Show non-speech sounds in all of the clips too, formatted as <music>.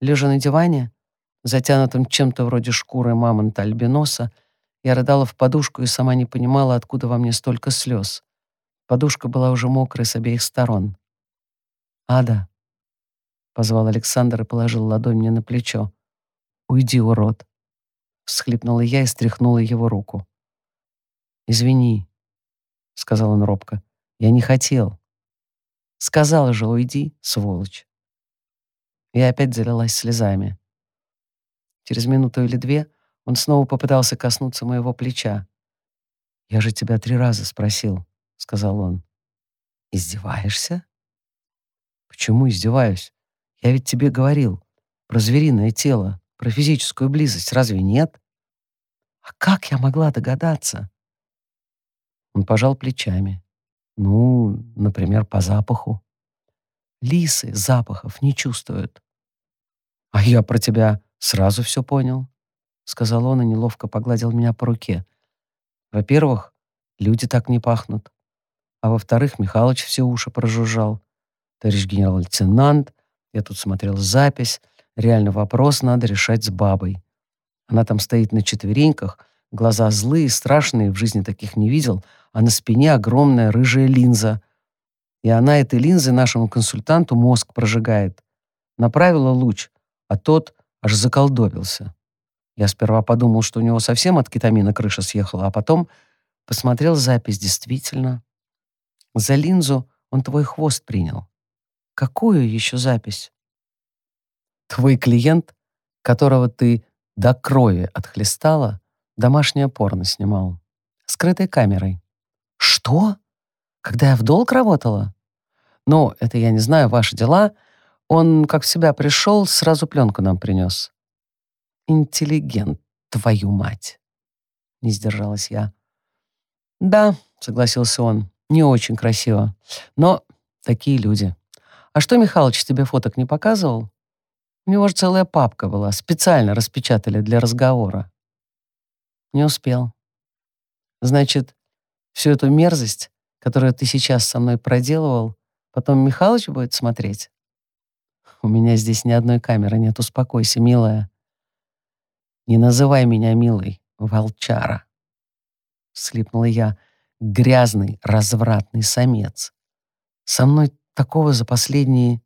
Лежа на диване, затянутым чем-то вроде шкуры мамонта-альбиноса, я рыдала в подушку и сама не понимала, откуда во мне столько слез. Подушка была уже мокрая с обеих сторон. «Ада», — позвал Александр и положил ладонь мне на плечо. «Уйди, урод», — всхлипнула я и стряхнула его руку. «Извини», — сказал он робко, — «я не хотел». «Сказала же, уйди, сволочь». Я опять залилась слезами. Через минуту или две он снова попытался коснуться моего плеча. «Я же тебя три раза спросил», — сказал он. «Издеваешься?» «Почему издеваюсь? Я ведь тебе говорил про звериное тело, про физическую близость. Разве нет?» «А как я могла догадаться?» Он пожал плечами. «Ну, например, по запаху. Лисы запахов не чувствуют». «А я про тебя сразу все понял», — сказал он и неловко погладил меня по руке. «Во-первых, люди так не пахнут. А во-вторых, Михалыч все уши прожужжал. Товарищ генерал-лейтенант, я тут смотрел запись. Реально вопрос надо решать с бабой. Она там стоит на четвереньках, глаза злые, страшные, в жизни таких не видел, а на спине огромная рыжая линза. И она этой линзой нашему консультанту мозг прожигает. Направила луч, а тот аж заколдобился. Я сперва подумал, что у него совсем от кетамина крыша съехала, а потом посмотрел запись. Действительно, за линзу он твой хвост принял. Какую еще запись? Твой клиент, которого ты до крови отхлестала, домашнее порно снимал. Скрытой камерой. Что? Когда я в долг работала? Ну, это я не знаю, ваши дела. Он, как в себя пришел, сразу пленку нам принес. Интеллигент, твою мать. Не сдержалась я. Да, согласился он. Не очень красиво. Но такие люди. А что Михалыч тебе фоток не показывал? У него же целая папка была. Специально распечатали для разговора. Не успел. Значит, всю эту мерзость, которую ты сейчас со мной проделывал, потом Михалыч будет смотреть? У меня здесь ни одной камеры нет. Успокойся, милая. Не называй меня милой, волчара. Слипнула я грязный, развратный самец. Со мной такого за последние...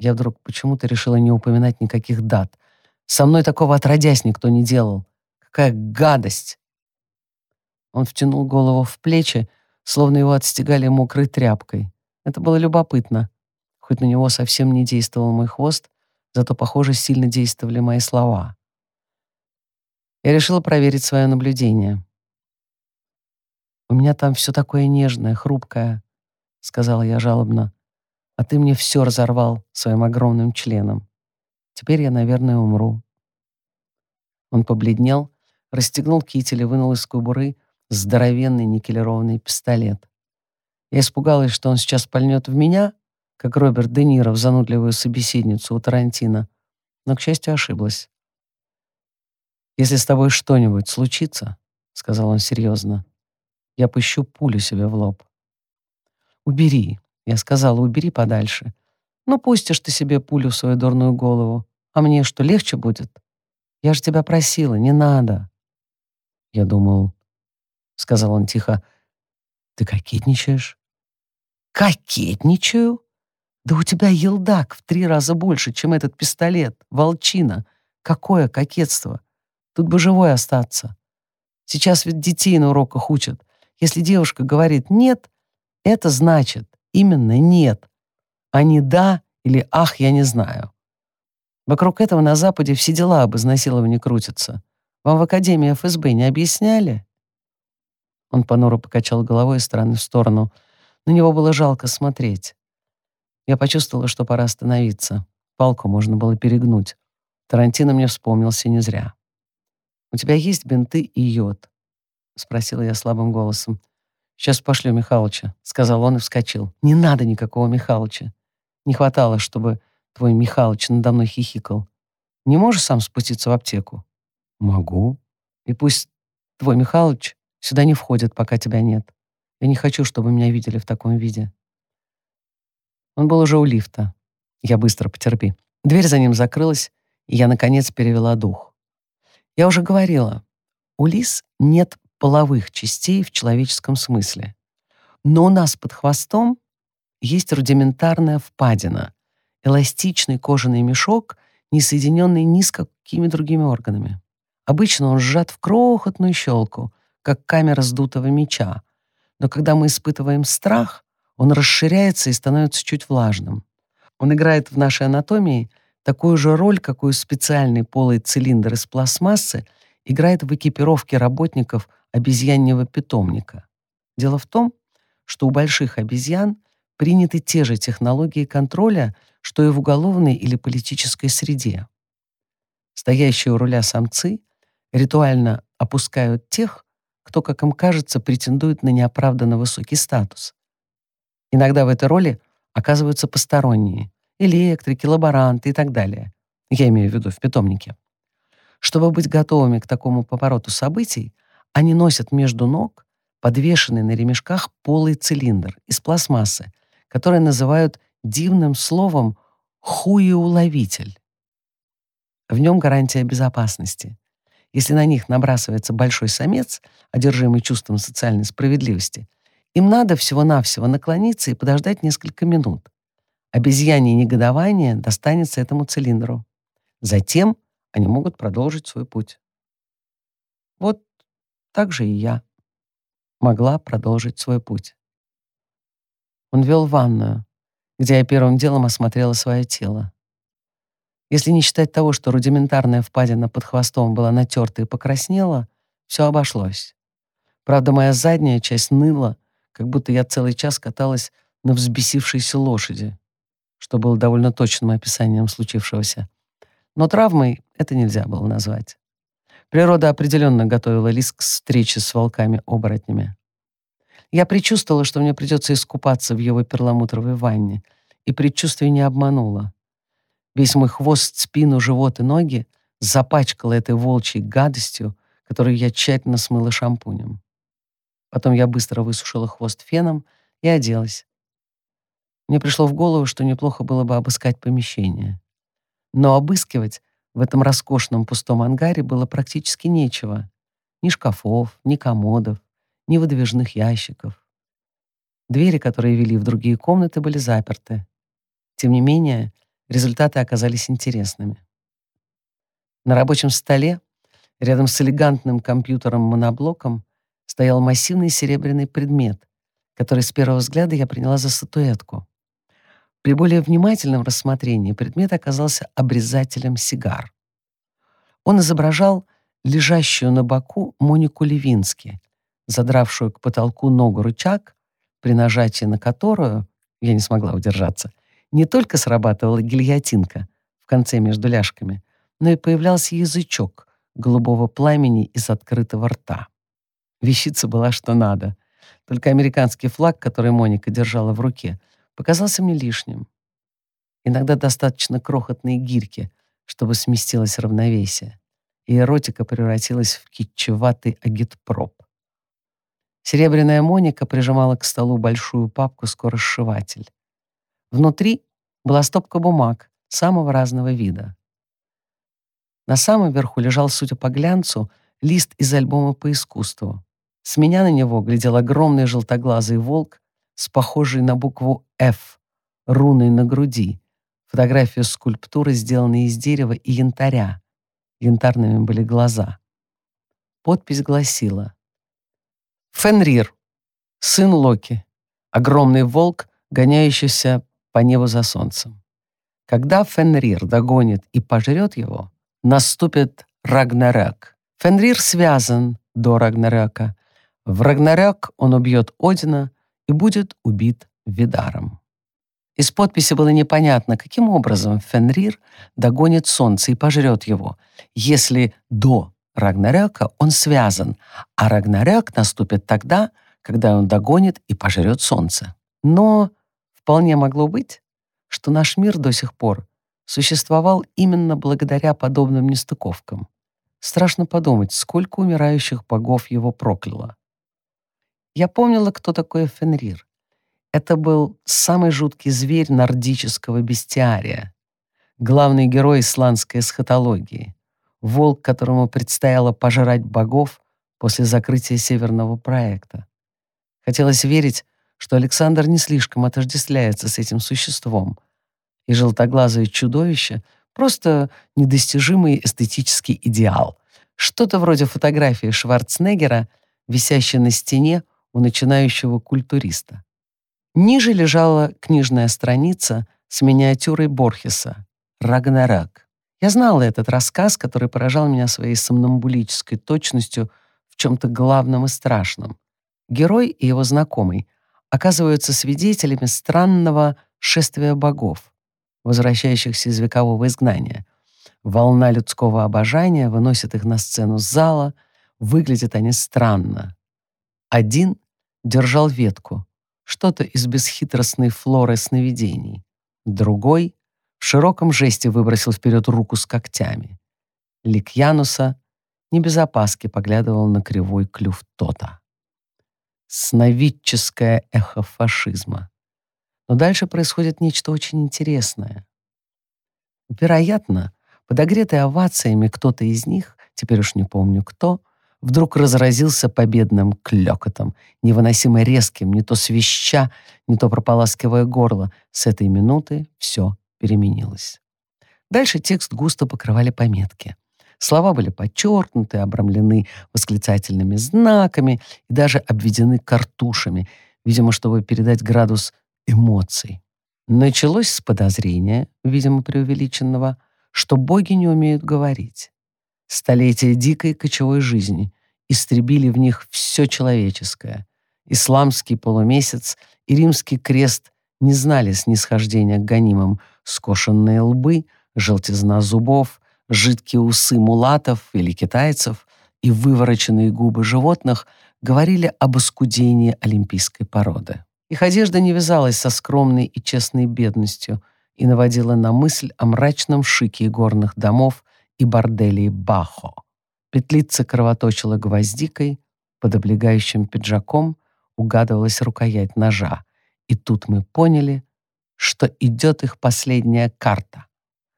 Я вдруг почему-то решила не упоминать никаких дат. Со мной такого отродясь никто не делал. Какая гадость! Он втянул голову в плечи, словно его отстегали мокрой тряпкой. Это было любопытно. Хоть на него совсем не действовал мой хвост, зато, похоже, сильно действовали мои слова. Я решила проверить свое наблюдение. У меня там все такое нежное, хрупкое, сказала я жалобно. А ты мне все разорвал своим огромным членом. Теперь я, наверное, умру. Он побледнел, расстегнул китель и вынул из кобуры здоровенный никелированный пистолет. Я испугалась, что он сейчас пальнет в меня, как Роберт Де Ниро в занудливую собеседницу у Тарантино, но, к счастью, ошиблась. «Если с тобой что-нибудь случится, — сказал он серьезно, я пущу пулю себе в лоб. «Убери», — я сказала, — «убери подальше. Ну, пустишь ты себе пулю в свою дурную голову. А мне что, легче будет? Я же тебя просила, не надо». Я думал, — сказал он тихо, — «ты кокетничаешь?» «Кокетничаю? Да у тебя елдак в три раза больше, чем этот пистолет, волчина. Какое кокетство? Тут бы живой остаться. Сейчас ведь детей на уроках учат. Если девушка говорит «нет», это значит именно «нет», а не «да» или «ах, я не знаю». Вокруг этого на Западе все дела об изнасиловании крутятся. Вам в Академии ФСБ не объясняли?» Он понуро покачал головой из стороны в сторону. На него было жалко смотреть. Я почувствовала, что пора остановиться. Палку можно было перегнуть. Тарантино мне вспомнился не зря. «У тебя есть бинты и йод?» — спросила я слабым голосом. «Сейчас пошлю Михалыча», — сказал он и вскочил. «Не надо никакого Михалыча. Не хватало, чтобы твой Михалыч надо мной хихикал. Не можешь сам спуститься в аптеку?» «Могу. И пусть твой Михалыч сюда не входит, пока тебя нет. Я не хочу, чтобы меня видели в таком виде». Он был уже у лифта. Я быстро потерпи. Дверь за ним закрылась, и я, наконец, перевела дух. Я уже говорила, у лис нет половых частей в человеческом смысле. Но у нас под хвостом есть рудиментарная впадина, эластичный кожаный мешок, не соединенный ни с какими другими органами. Обычно он сжат в крохотную щелку, как камера сдутого меча, но когда мы испытываем страх, он расширяется и становится чуть влажным. Он играет в нашей анатомии такую же роль, какую специальный полый цилиндр из пластмассы играет в экипировке работников обезьяньего питомника. Дело в том, что у больших обезьян приняты те же технологии контроля, что и в уголовной или политической среде. Стоящие у руля самцы ритуально опускают тех, кто, как им кажется, претендует на неоправданно высокий статус. Иногда в этой роли оказываются посторонние — электрики, лаборанты и так далее. Я имею в виду в питомнике. Чтобы быть готовыми к такому повороту событий, они носят между ног подвешенный на ремешках полый цилиндр из пластмассы, который называют дивным словом «хуеуловитель». В нем гарантия безопасности. Если на них набрасывается большой самец, одержимый чувством социальной справедливости, им надо всего-навсего наклониться и подождать несколько минут. Обезьянье негодование достанется этому цилиндру. Затем они могут продолжить свой путь. Вот так же и я могла продолжить свой путь. Он вел ванную, где я первым делом осмотрела свое тело. Если не считать того, что рудиментарная впадина под хвостом была натерта и покраснела, все обошлось. Правда, моя задняя часть ныла, как будто я целый час каталась на взбесившейся лошади, что было довольно точным описанием случившегося. Но травмой это нельзя было назвать. Природа определенно готовила Лис к встрече с волками-оборотнями. Я предчувствовала, что мне придется искупаться в его перламутровой ванне, и предчувствие не обмануло. Весь мой хвост, спину, живот и ноги запачкало этой волчьей гадостью, которую я тщательно смыла шампунем. Потом я быстро высушила хвост феном и оделась. Мне пришло в голову, что неплохо было бы обыскать помещение. Но обыскивать в этом роскошном пустом ангаре было практически нечего. Ни шкафов, ни комодов, ни выдвижных ящиков. Двери, которые вели в другие комнаты, были заперты. Тем не менее, результаты оказались интересными. На рабочем столе, рядом с элегантным компьютером-моноблоком, стоял массивный серебряный предмет, который с первого взгляда я приняла за статуэтку. При более внимательном рассмотрении предмет оказался обрезателем сигар. Он изображал лежащую на боку Монику Левински, задравшую к потолку ногу рычаг, при нажатии на которую, я не смогла удержаться, не только срабатывала гильотинка в конце между ляжками, но и появлялся язычок голубого пламени из открытого рта. Вещица была что надо. Только американский флаг, который Моника держала в руке, показался мне лишним. Иногда достаточно крохотные гирьки, чтобы сместилось равновесие, и эротика превратилась в китчеватый агитпроп. Серебряная Моника прижимала к столу большую папку «Скоросшиватель». Внутри была стопка бумаг самого разного вида. На самом верху лежал, судя по глянцу, лист из альбома по искусству. С меня на него глядел огромный желтоглазый волк с похожей на букву «Ф» руной на груди, фотографию скульптуры, сделанной из дерева и янтаря. Янтарными были глаза. Подпись гласила «Фенрир, сын Локи, огромный волк, гоняющийся по небу за солнцем. Когда Фенрир догонит и пожрет его, наступит Рагнарёк. Фенрир связан до Рагнарёка, в Рагнарёк он убьет Одина и будет убит Видаром. Из подписи было непонятно, каким образом Фенрир догонит солнце и пожрет его, если до Рагнарёка он связан, а Рагнарёк наступит тогда, когда он догонит и пожрет солнце. Но вполне могло быть, что наш мир до сих пор существовал именно благодаря подобным нестыковкам. Страшно подумать, сколько умирающих богов его прокляло. Я помнила, кто такой Фенрир. Это был самый жуткий зверь нордического бестиария. главный герой исландской эсхатологии, волк, которому предстояло пожрать богов после закрытия Северного проекта. Хотелось верить, что Александр не слишком отождествляется с этим существом, и желтоглазое чудовище — просто недостижимый эстетический идеал, что-то вроде фотографии Шварценеггера, висящей на стене у начинающего культуриста. Ниже лежала книжная страница с миниатюрой Борхеса «Рагнарак». Я знала этот рассказ, который поражал меня своей сомнамбулической точностью в чем-то главном и страшном. Герой и его знакомый оказываются свидетелями странного шествия богов, возвращающихся из векового изгнания. Волна людского обожания выносит их на сцену зала, выглядят они странно. Один держал ветку, что-то из бесхитростной флоры сновидений. Другой в широком жесте выбросил вперед руку с когтями. Лик Януса не поглядывал на кривой клюв Тота. Сновидческое эхо фашизма. Но дальше происходит нечто очень интересное. Вероятно, подогретый овациями кто-то из них, теперь уж не помню кто, вдруг разразился победным клёкотом, невыносимо резким, не то свища, не то прополаскивая горло. С этой минуты все переменилось. Дальше текст густо покрывали пометки. Слова были подчеркнуты, обрамлены восклицательными знаками и даже обведены картушами, видимо, чтобы передать градус эмоций. Началось с подозрения, видимо, преувеличенного, что боги не умеют говорить. Столетия дикой кочевой жизни истребили в них все человеческое. Исламский полумесяц и римский крест не знали снисхождения к гонимым, скошенные лбы, желтизна зубов, жидкие усы мулатов или китайцев и вывороченные губы животных говорили об оскудении олимпийской породы. Их одежда не вязалась со скромной и честной бедностью и наводила на мысль о мрачном шике горных домов и борделей Бахо. Петлица кровоточила гвоздикой, под облегающим пиджаком угадывалась рукоять ножа. И тут мы поняли, что идет их последняя карта,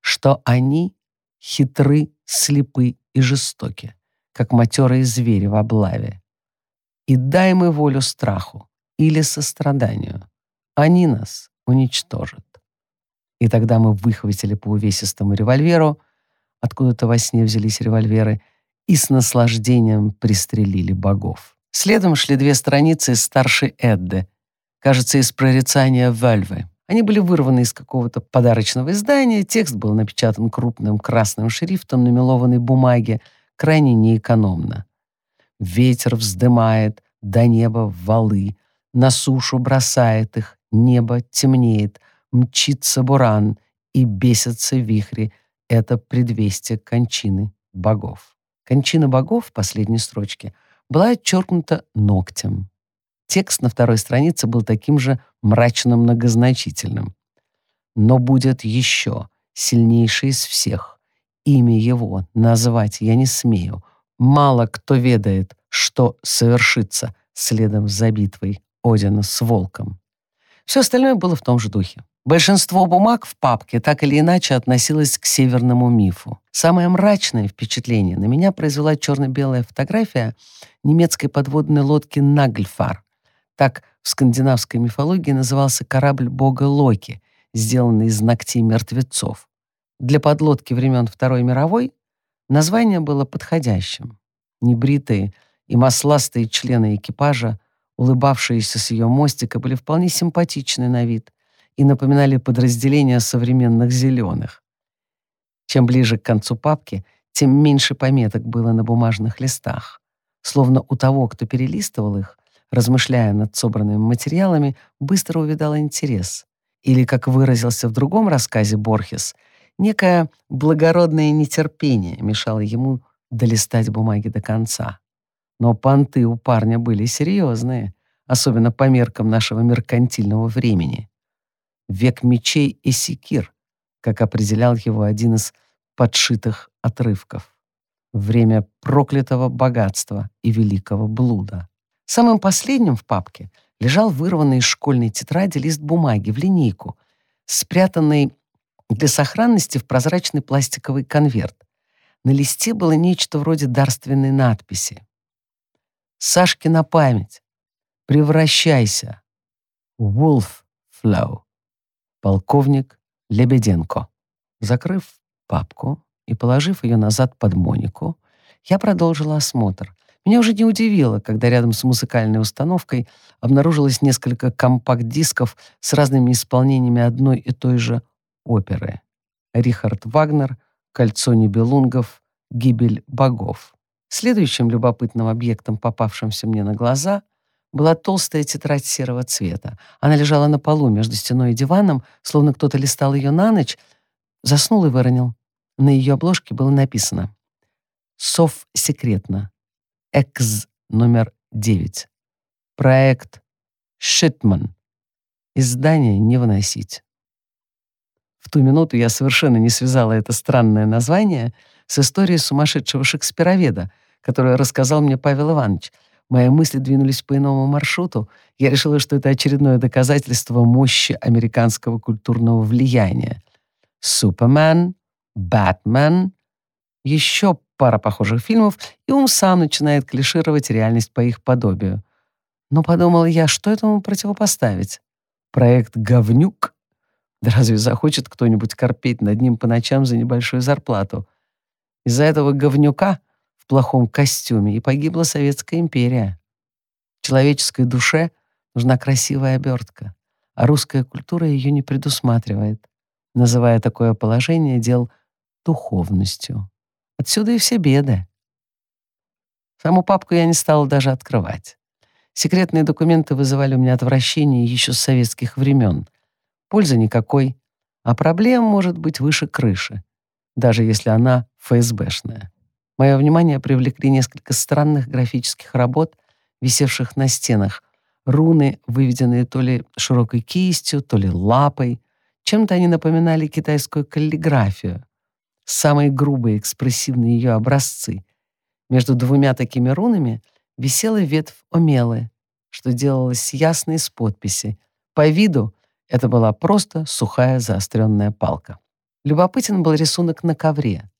что они хитры, слепы и жестоки, как матерые звери в облаве. И дай мы волю страху или состраданию, они нас уничтожат. И тогда мы выхватили по увесистому револьверу, откуда-то во сне взялись револьверы, и с наслаждением пристрелили богов. Следом шли две страницы из старшей Эдды, кажется, из прорицания Вельвы. Они были вырваны из какого-то подарочного издания, текст был напечатан крупным красным шрифтом на мелованной бумаге, крайне неэкономно. Ветер вздымает до неба валы, на сушу бросает их, небо темнеет, мчится буран, и бесятся вихри, это предвестие кончины богов. Кончина богов в последней строчке была отчеркнута ногтем. Текст на второй странице был таким же мрачно-многозначительным. «Но будет еще сильнейший из всех. Имя его назвать я не смею. Мало кто ведает, что совершится следом за битвой Одина с волком». Все остальное было в том же духе. Большинство бумаг в папке так или иначе относилось к северному мифу. Самое мрачное впечатление на меня произвела черно-белая фотография немецкой подводной лодки «Нагльфар». Так в скандинавской мифологии назывался корабль бога Локи, сделанный из ногтей мертвецов. Для подлодки времен Второй мировой название было подходящим. Небритые и масластые члены экипажа, улыбавшиеся с ее мостика, были вполне симпатичны на вид — и напоминали подразделения современных зеленых. Чем ближе к концу папки, тем меньше пометок было на бумажных листах. Словно у того, кто перелистывал их, размышляя над собранными материалами, быстро увидал интерес. Или, как выразился в другом рассказе Борхес, некое благородное нетерпение мешало ему долистать бумаги до конца. Но понты у парня были серьезные, особенно по меркам нашего меркантильного времени век мечей и секир, как определял его один из подшитых отрывков. Время проклятого богатства и великого блуда. Самым последним в папке лежал вырванный из школьной тетради лист бумаги в линейку, спрятанный для сохранности в прозрачный пластиковый конверт. На листе было нечто вроде дарственной надписи. Сашки на память. Превращайся. Wolf Flow. Полковник Лебеденко. Закрыв папку и положив ее назад под Монику, я продолжила осмотр. Меня уже не удивило, когда рядом с музыкальной установкой обнаружилось несколько компакт-дисков с разными исполнениями одной и той же оперы. Рихард Вагнер, «Кольцо небелунгов», «Гибель богов». Следующим любопытным объектом, попавшимся мне на глаза, была толстая тетрадь серого цвета. Она лежала на полу между стеной и диваном, словно кто-то листал ее на ночь, заснул и выронил. На ее обложке было написано «Сов секретно. Экз номер 9. Проект Шитман. Издание не выносить». В ту минуту я совершенно не связала это странное название с историей сумасшедшего шекспироведа, которую рассказал мне Павел Иванович. Мои мысли двинулись по иному маршруту. Я решила, что это очередное доказательство мощи американского культурного влияния. Супермен, Бэтмен, еще пара похожих фильмов, и ум сам начинает клишировать реальность по их подобию. Но подумала я, что этому противопоставить? Проект «Говнюк»? Да разве захочет кто-нибудь корпеть над ним по ночам за небольшую зарплату? Из-за этого говнюка плохом костюме и погибла Советская империя. Человеческой душе нужна красивая обертка, а русская культура ее не предусматривает, называя такое положение дел духовностью. Отсюда и все беды. Саму папку я не стала даже открывать. Секретные документы вызывали у меня отвращение еще с советских времен — Пользы никакой, а проблем может быть выше крыши, даже если она ФСБшная. Мое внимание привлекли несколько странных графических работ, висевших на стенах. Руны, выведенные то ли широкой кистью, то ли лапой. Чем-то они напоминали китайскую каллиграфию. Самые грубые, экспрессивные ее образцы. Между двумя такими рунами висела ветвь омелы, что делалось ясно из подписи. По виду это была просто сухая заостренная палка. Любопытен был рисунок на ковре,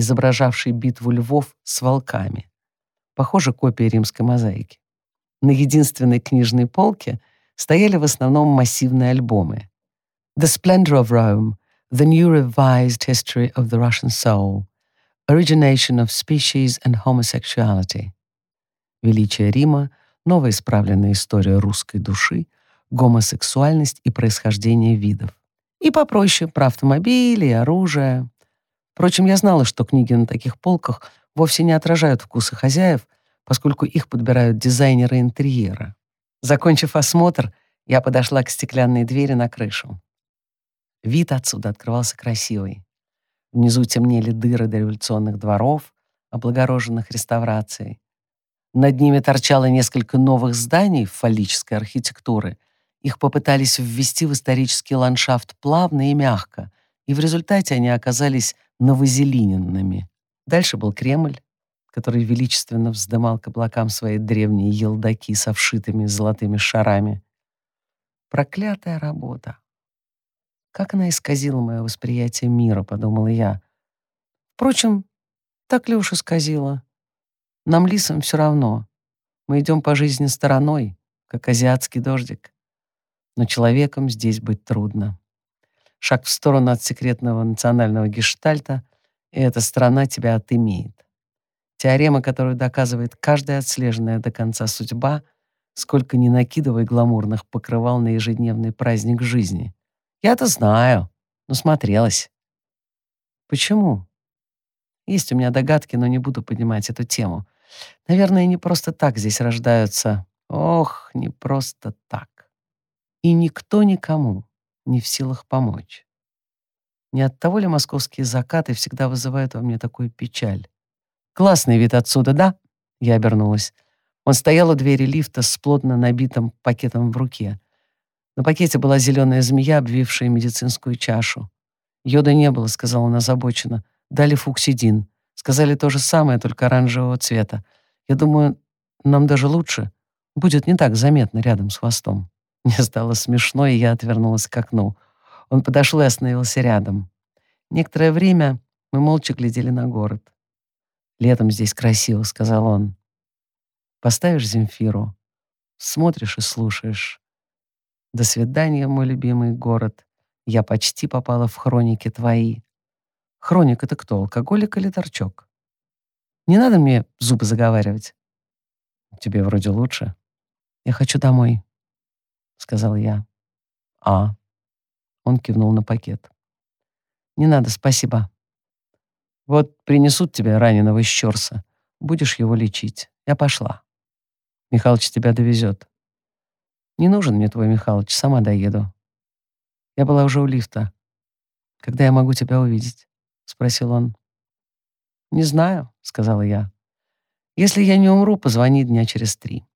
изображавший битву львов с волками. Похоже, копия римской мозаики. На единственной книжной полке стояли в основном массивные альбомы. «The Splendor of Rome», «The New Revised History of the Russian Soul», «Origination of Species and Homosexuality», «Величие Рима», «Новая исправленная история русской души», гомосексуальность и происхождение видов. И попроще про автомобили и оружие. Впрочем, я знала, что книги на таких полках вовсе не отражают вкусы хозяев, поскольку их подбирают дизайнеры интерьера. Закончив осмотр, я подошла к стеклянной двери на крышу. Вид отсюда открывался красивый. Внизу темнели дыры дореволюционных дворов, облагороженных реставрацией. Над ними торчало несколько новых зданий фаллической архитектуры — их попытались ввести в исторический ландшафт плавно и мягко, и в результате они оказались новозелененными. Дальше был Кремль, который величественно вздымал к облакам свои древние елдаки со вшитыми золотыми шарами. Проклятая работа. Как она исказила мое восприятие мира, подумала я. Впрочем, так ли уж исказила? Нам, лисам, все равно. Мы идем по жизни стороной, как азиатский дождик но человеком здесь быть трудно. Шаг в сторону от секретного национального гештальта, и эта страна тебя отымеет. Теорема, которую доказывает каждая отслеженная до конца судьба, сколько ни накидывай гламурных покрывал на ежедневный праздник жизни. Я-то знаю, но смотрелась. Почему? Есть у меня догадки, но не буду поднимать эту тему. Наверное, не просто так здесь рождаются. Ох, не просто так и никто никому не в силах помочь. Не от того ли московские закаты всегда вызывают во мне такую печаль? «Классный вид отсюда, да?» Я обернулась. Он стоял у двери лифта с плотно набитым пакетом в руке. На пакете была зеленая змея, обвившая медицинскую чашу. «Йода не было», — сказал он озабоченно. «Дали фуксидин. Сказали то же самое, только оранжевого цвета. Я думаю, нам даже лучше. Будет не так заметно рядом с хвостом». <laughs> Мне стало смешно, и я отвернулась к окну. Он подошел и остановился рядом. Некоторое время мы молча глядели на город. «Летом здесь красиво», — сказал он. «Поставишь Земфиру, смотришь и слушаешь. До свидания, мой любимый город. Я почти попала в хроники твои. Хроник — это кто, алкоголик или торчок? Не надо мне зубы заговаривать. Тебе вроде лучше. Я хочу домой, — сказал я. А? Он кивнул на пакет. Не надо, спасибо. Вот принесут тебе раненого из Щорса. Будешь его лечить. Я пошла. Михалыч тебя довезет. Не нужен мне твой Михалыч, сама доеду. Я была уже у лифта. Когда я могу тебя увидеть? Спросил он. Не знаю, сказала я. Если я не умру, позвони дня через три.